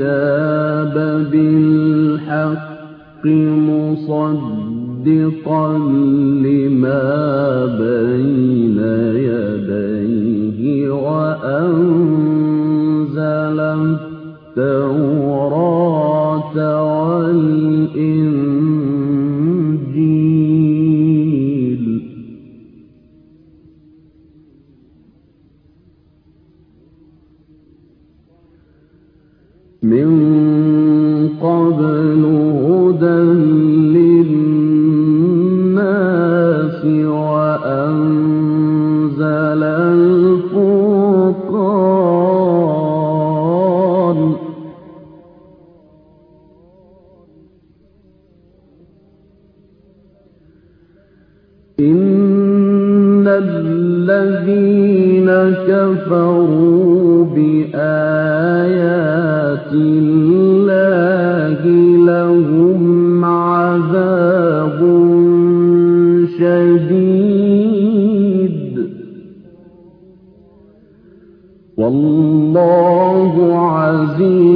الكتاب بالحق مصدقا لما بين والله عزيز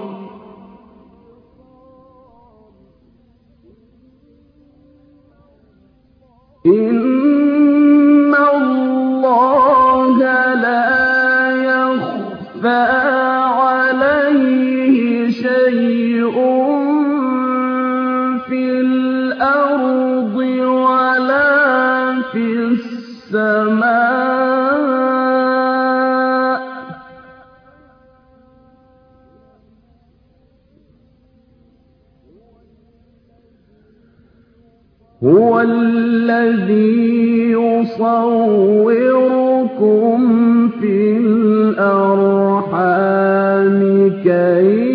إن هو الذي يصوركم في الأرحام كيف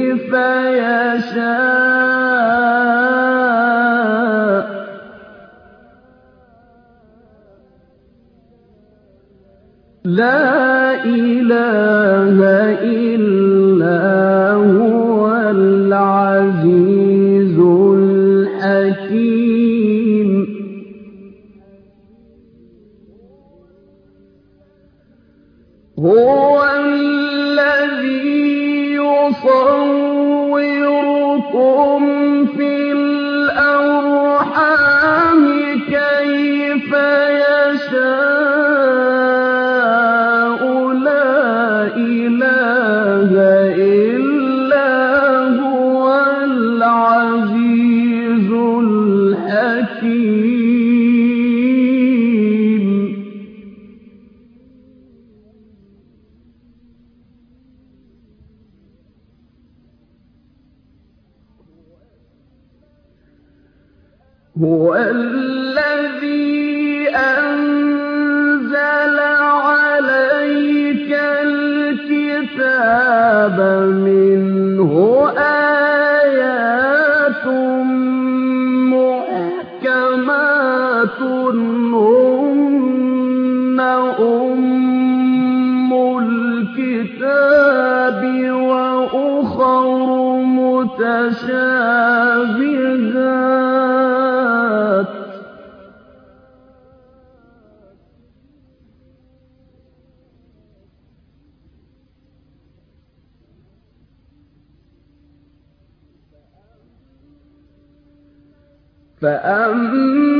هو الذي فأما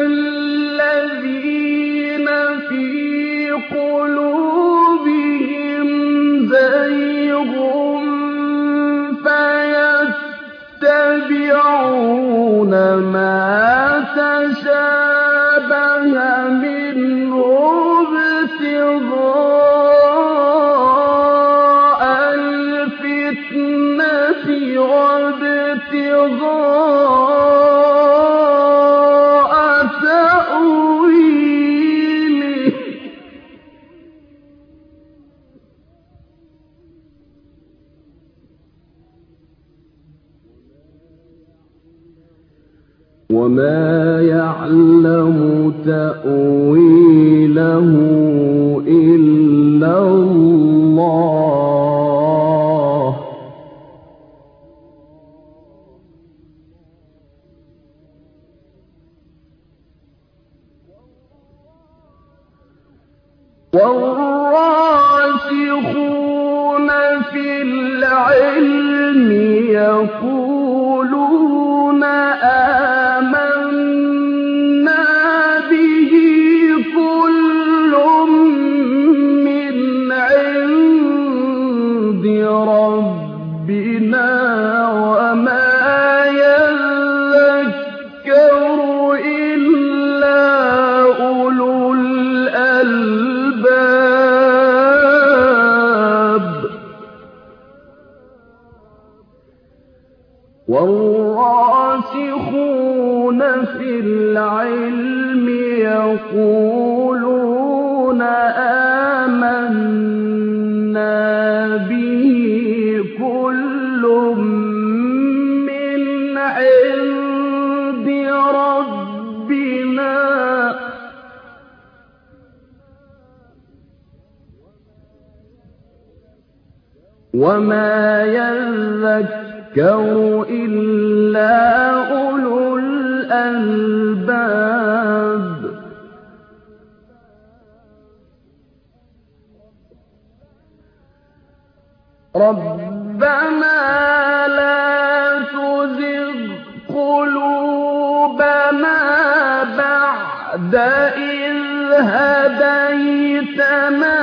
الذين في قلوبهم زيغ فيتبعون ما تشابه تأويله إلا الله. والراسخون في العلم يقولون يقولون آمنا به كل من عند ربنا. وما يذكر إلا أولو الألباب. ربنا لا تزغ قلوبنا بعد إذ هديتنا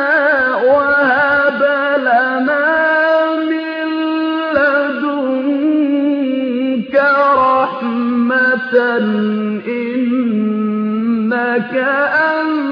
وهب لنا من لدنك رحمة إنك أنت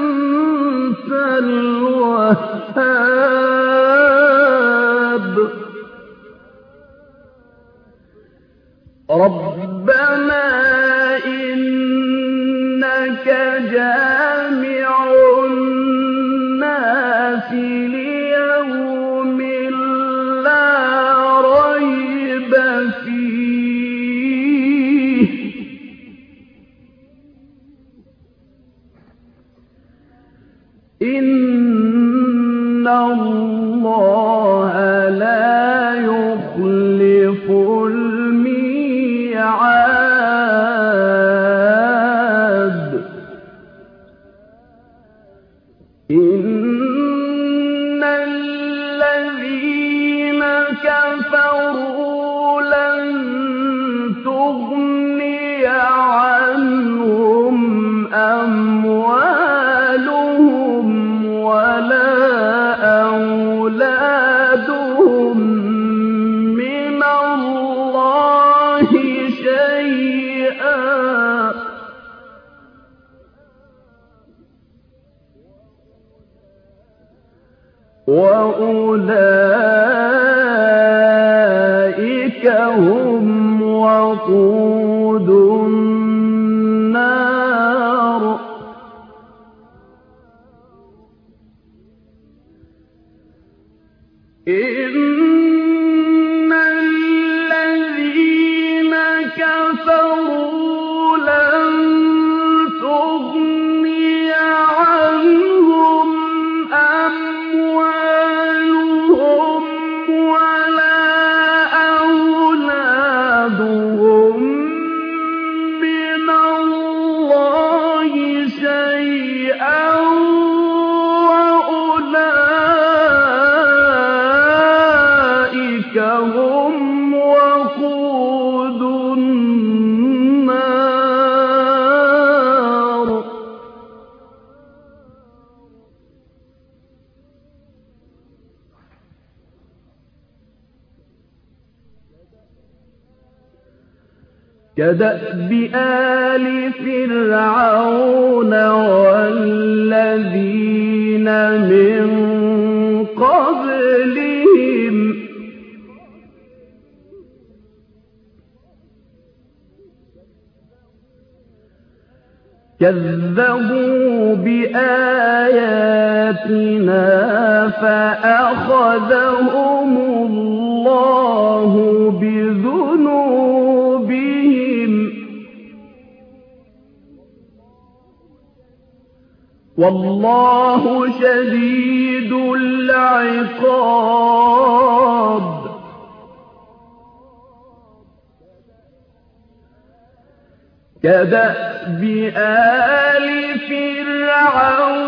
وَلَا أَوْلَادُهُم مِّنَ اللَّهِ شَيْئًا ۖ. وَأُولَٰئِكَ هُمْ وَقُودُ كَدَأْبِ آلِ فِرْعَوْنَ وَالَّذِينَ مِن قَبْلِهِمْ ۚ. كَذَّبُوا بِآيَاتِنَا فَأَخَذَهُمُ اللَّهُ وَاللَّهُ شَدِيدُ الْعِقَابِ. كَدَأْبِ آلِ فِرْعَوْنَ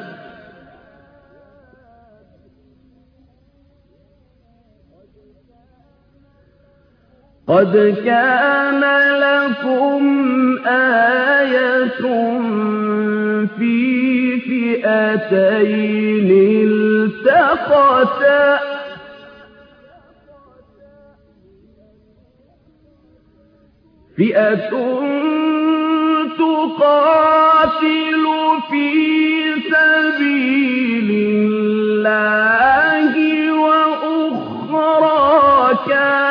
قَدْ كَانَ لَكُمْ آيَةٌ فِي فِئَتَيْنِ الْتَقَتَا ۖ. فِئَةٌ تُقَاتِلُ فِي سَبِيلِ اللَّهِ وَأُخْرَىٰ كَافِرَةٌ.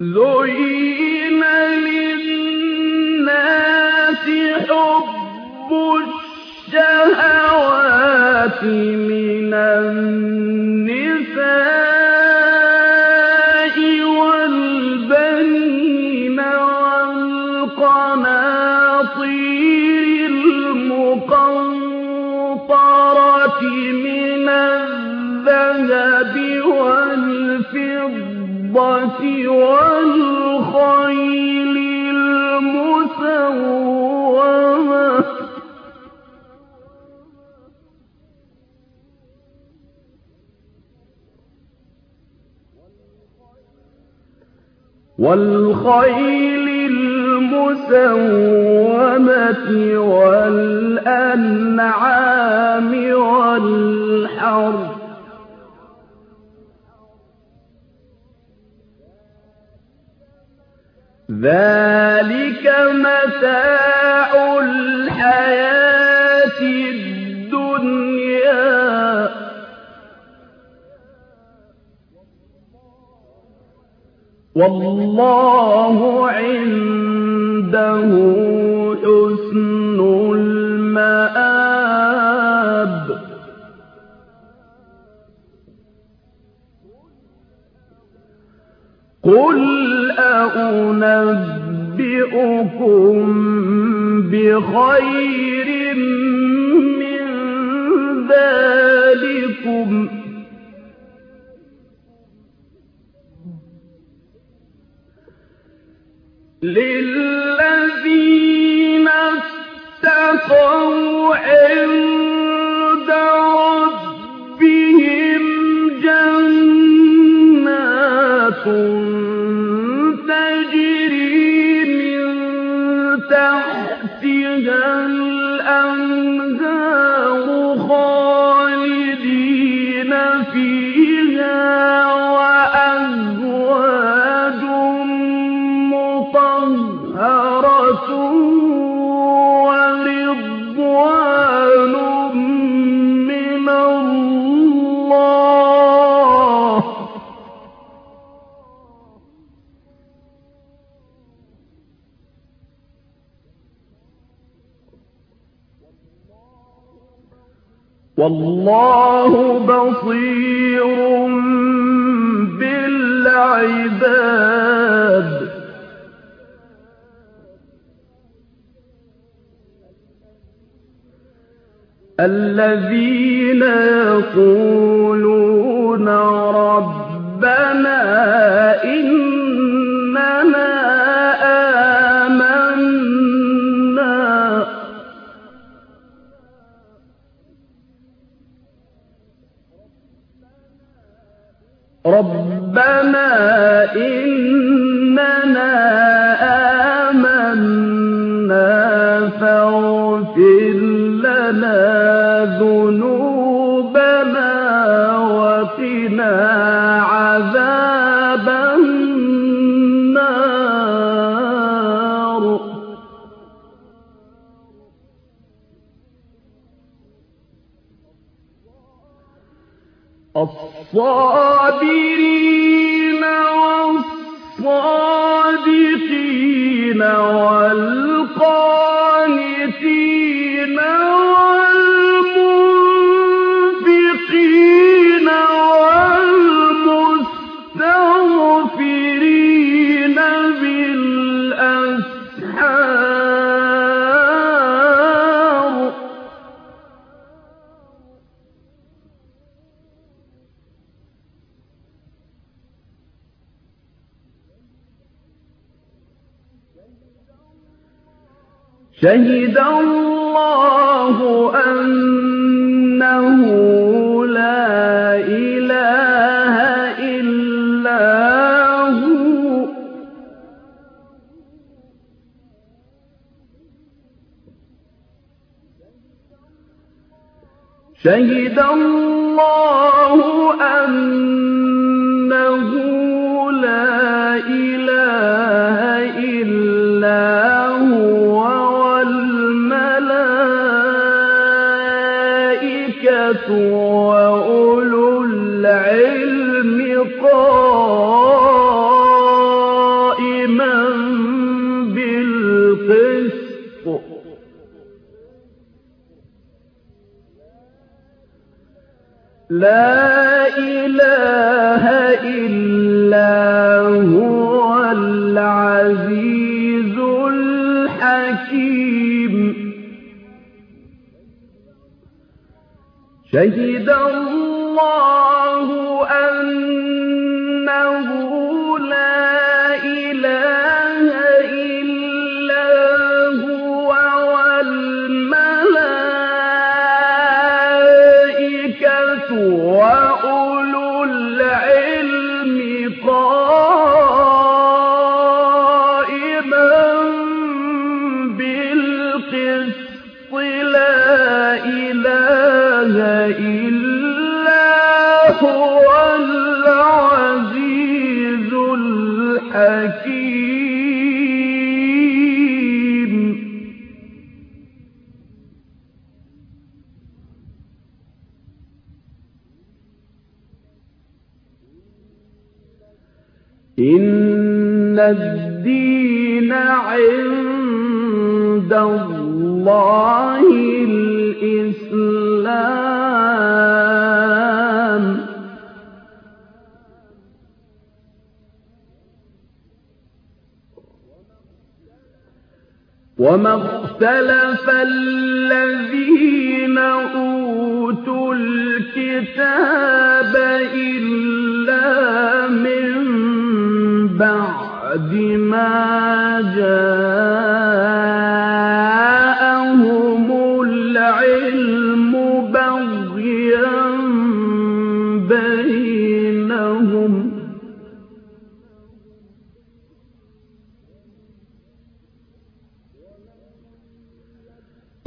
زُيِّنَ لِلنَّاسِ حُبُّ الشَّهَوَاتِ مِنَ النِّسَاءِ الْمُسَوَّمَةِ وَالْأَنْعَامِ وَالْحَرْثِ ۗ ذَٰلِكَ مَتَاعُ الْحَيَاةِ وَاللَّهُ عِندَهُ حُسْنُ الْمَآبِ. قُلْ أَؤُنَبِّئُكُم بِخَيْرٍ مِّن ذَٰلِكُمْ ۚ لِلَّذِينَ اتَّقَوْا عِندَ رَبِّهِمْ جَنَّاتٌ وَاللَّهُ بَصِيرٌ بِالْعِبَادِ. الَّذِينَ يَقُولُونَ رَبَّنَا إِنَّنَا رَبَّنَا إِنَّنَا آمَنَّا فَاغْفِرْ لَنَا ذُنُوبَنَا وَقِنَا الصَّابِرِينَ وَالصَّادِقِينَ وَالْقَانِتِينَ شَهِدَ اللَّهُ أَنَّهُ لَا إِلَٰهَ إِلَّا هُوَ ۚ. شَهِدَ اللَّهُ وَأُولُو الْعِلْمِ قَائِمًا بِالْقِسْطِ ۚ. لَا إِلَٰهَ إِلَّا هُوَ الْعَزِيزُ شَهِدَ اللَّهُ أَنَّهُ اخْتَلَفَ الَّذِينَ أُوتُوا الْكِتَابَ إِلَّا مِن بَعْدِ مَا جَاءَهُمُ الْعِلْمُ.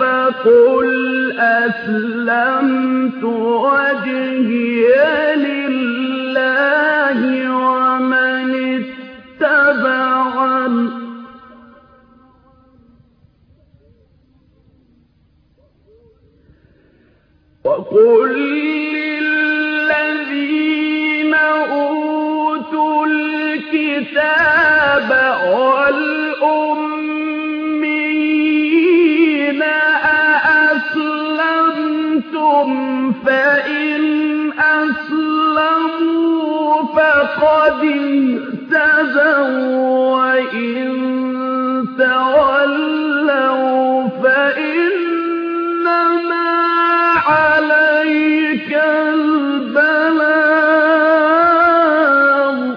فَقُلْ أَسْلَمْتُ وَجْهِيَ لِلَّهِ وَمَنِ اتَّبَعَنِ ۗ وَقُل لِّلَّذِينَ أُوتُوا الْكِتَابَ فَقَدِ اهْتَدَوا ۖ وَّإِن تَوَلَّوْا فَإِنَّمَا عَلَيْكَ الْبَلَاغُ ۗ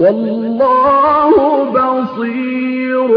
وَاللَّهُ بَصِيرٌ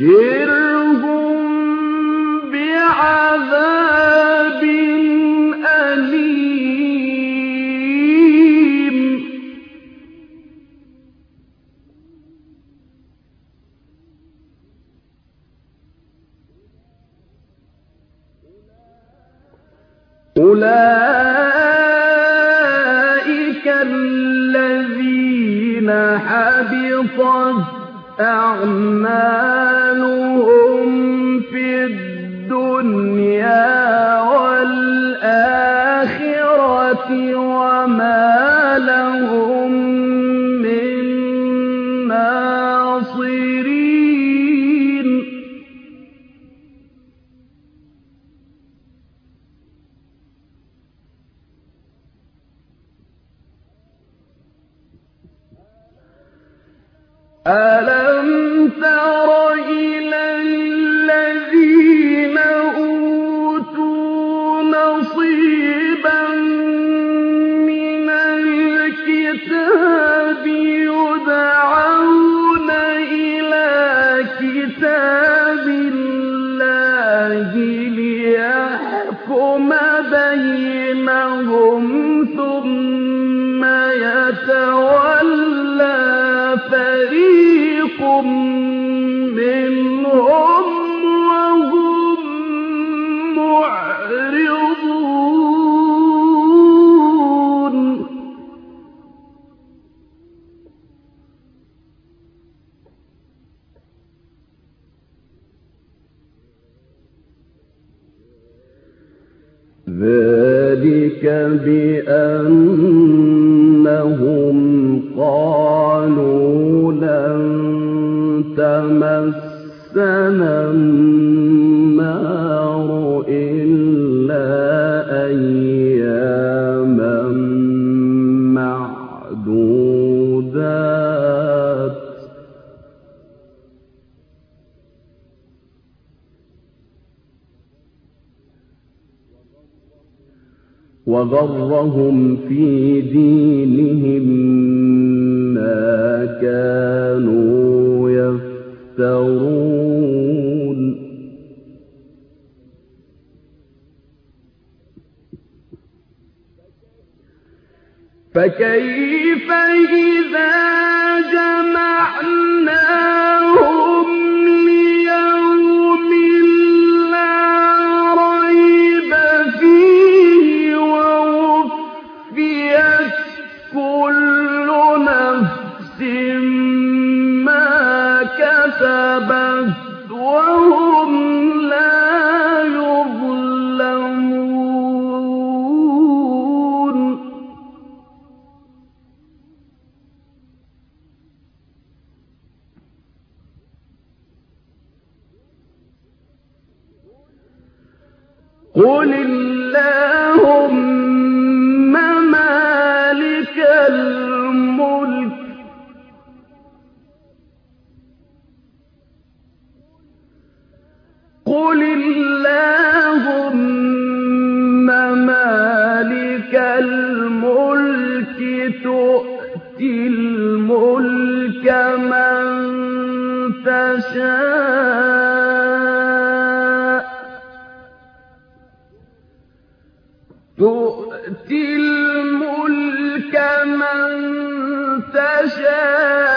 فبشرهم بعذاب أليم. أولئك في الدنيا والآخرة وما لهم ألم لَمَسَّنَا وغرهم في دينهم ما كانوا يفترون. فكيف إذا جمعناهم قل تشاء